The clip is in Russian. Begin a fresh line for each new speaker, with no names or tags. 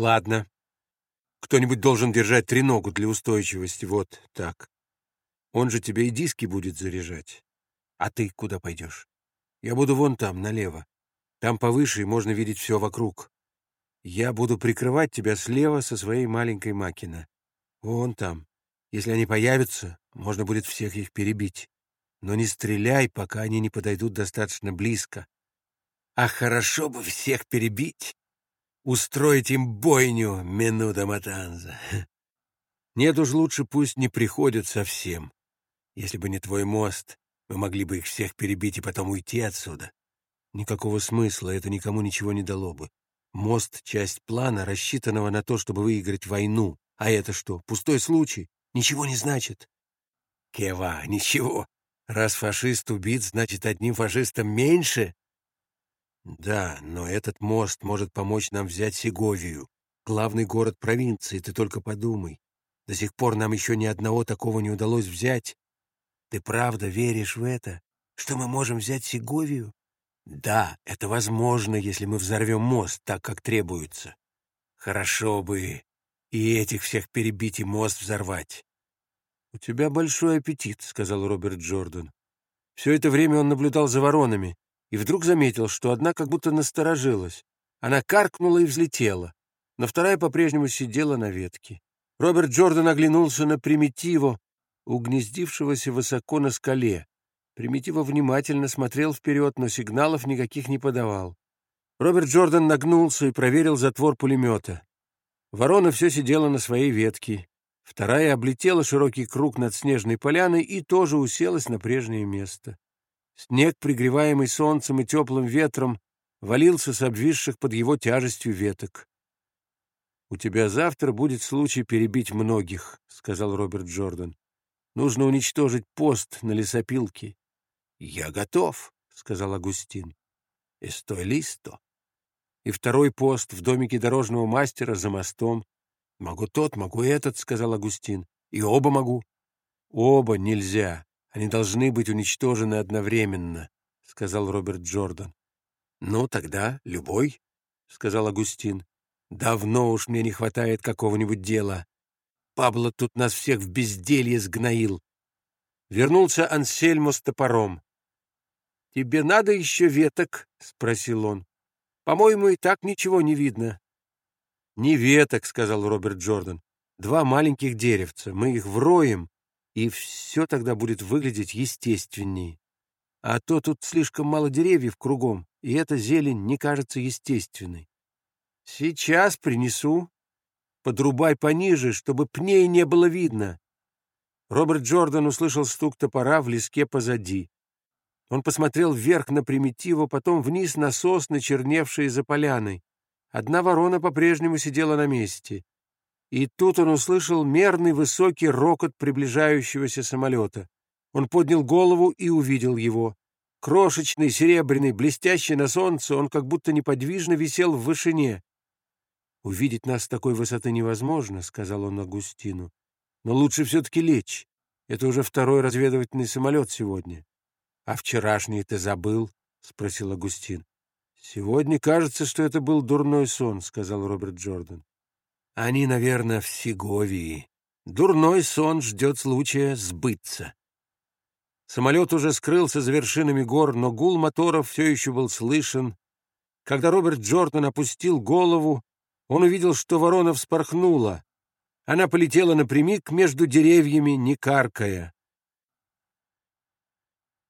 Ладно. Кто-нибудь должен держать треногу для устойчивости. Вот так. Он же тебе и диски будет заряжать. А ты куда пойдешь? Я буду вон там, налево. Там повыше, и можно видеть все вокруг. Я буду прикрывать тебя слева со своей маленькой Макина. Вон там. Если они появятся, можно будет всех их перебить. Но не стреляй, пока они не подойдут достаточно близко. А хорошо бы всех перебить. Устроить им бойню, минута Матанза. Нет уж лучше пусть не приходят совсем. Если бы не твой мост, мы могли бы их всех перебить и потом уйти отсюда. Никакого смысла, это никому ничего не дало бы. Мост — часть плана, рассчитанного на то, чтобы выиграть войну. А это что, пустой случай? Ничего не значит. Кева, ничего. Раз фашист убит, значит, одним фашистом меньше? Да, но этот мост может помочь нам взять Сеговию, главный город провинции, ты только подумай. До сих пор нам еще ни одного такого не удалось взять. Ты правда веришь в это, что мы можем взять Сеговию? Да, это возможно, если мы взорвем мост так, как требуется. Хорошо бы и этих всех перебить и мост взорвать. — У тебя большой аппетит, — сказал Роберт Джордан. Все это время он наблюдал за воронами и вдруг заметил, что одна как будто насторожилась. Она каркнула и взлетела, но вторая по-прежнему сидела на ветке. Роберт Джордан оглянулся на примитиву, угнездившегося высоко на скале. Примитива внимательно смотрел вперед, но сигналов никаких не подавал. Роберт Джордан нагнулся и проверил затвор пулемета. Ворона все сидела на своей ветке. Вторая облетела широкий круг над снежной поляной и тоже уселась на прежнее место. Снег, пригреваемый солнцем и теплым ветром, валился с обвисших под его тяжестью веток. «У тебя завтра будет случай перебить многих», — сказал Роберт Джордан. «Нужно уничтожить пост на лесопилке». «Я готов», — сказал Агустин. «Эстой листо». И второй пост в домике дорожного мастера за мостом «Могу тот, могу этот», — сказал Агустин. «И оба могу». «Оба нельзя. Они должны быть уничтожены одновременно», — сказал Роберт Джордан. «Ну, тогда любой», — сказал Агустин. «Давно уж мне не хватает какого-нибудь дела. Пабло тут нас всех в безделье сгноил». Вернулся Ансельмо с топором. «Тебе надо еще веток?» — спросил он. «По-моему, и так ничего не видно». «Не веток», — сказал Роберт Джордан. «Два маленьких деревца. Мы их вроем, и все тогда будет выглядеть естественней. А то тут слишком мало деревьев кругом, и эта зелень не кажется естественной. Сейчас принесу. Подрубай пониже, чтобы пней не было видно». Роберт Джордан услышал стук топора в леске позади. Он посмотрел вверх на примитиву, потом вниз на сосны, черневшие за поляной. Одна ворона по-прежнему сидела на месте. И тут он услышал мерный высокий рокот приближающегося самолета. Он поднял голову и увидел его. Крошечный, серебряный, блестящий на солнце, он как будто неподвижно висел в вышине. «Увидеть нас с такой высоты невозможно», — сказал он Агустину. «Но лучше все-таки лечь. Это уже второй разведывательный самолет сегодня». «А вчерашний ты забыл?» — спросил Агустин. «Сегодня кажется, что это был дурной сон», — сказал Роберт Джордан. «Они, наверное, в Сеговии. Дурной сон ждет случая сбыться». Самолет уже скрылся за вершинами гор, но гул моторов все еще был слышен. Когда Роберт Джордан опустил голову, он увидел, что ворона вспорхнула. Она полетела напрямик между деревьями, не каркая.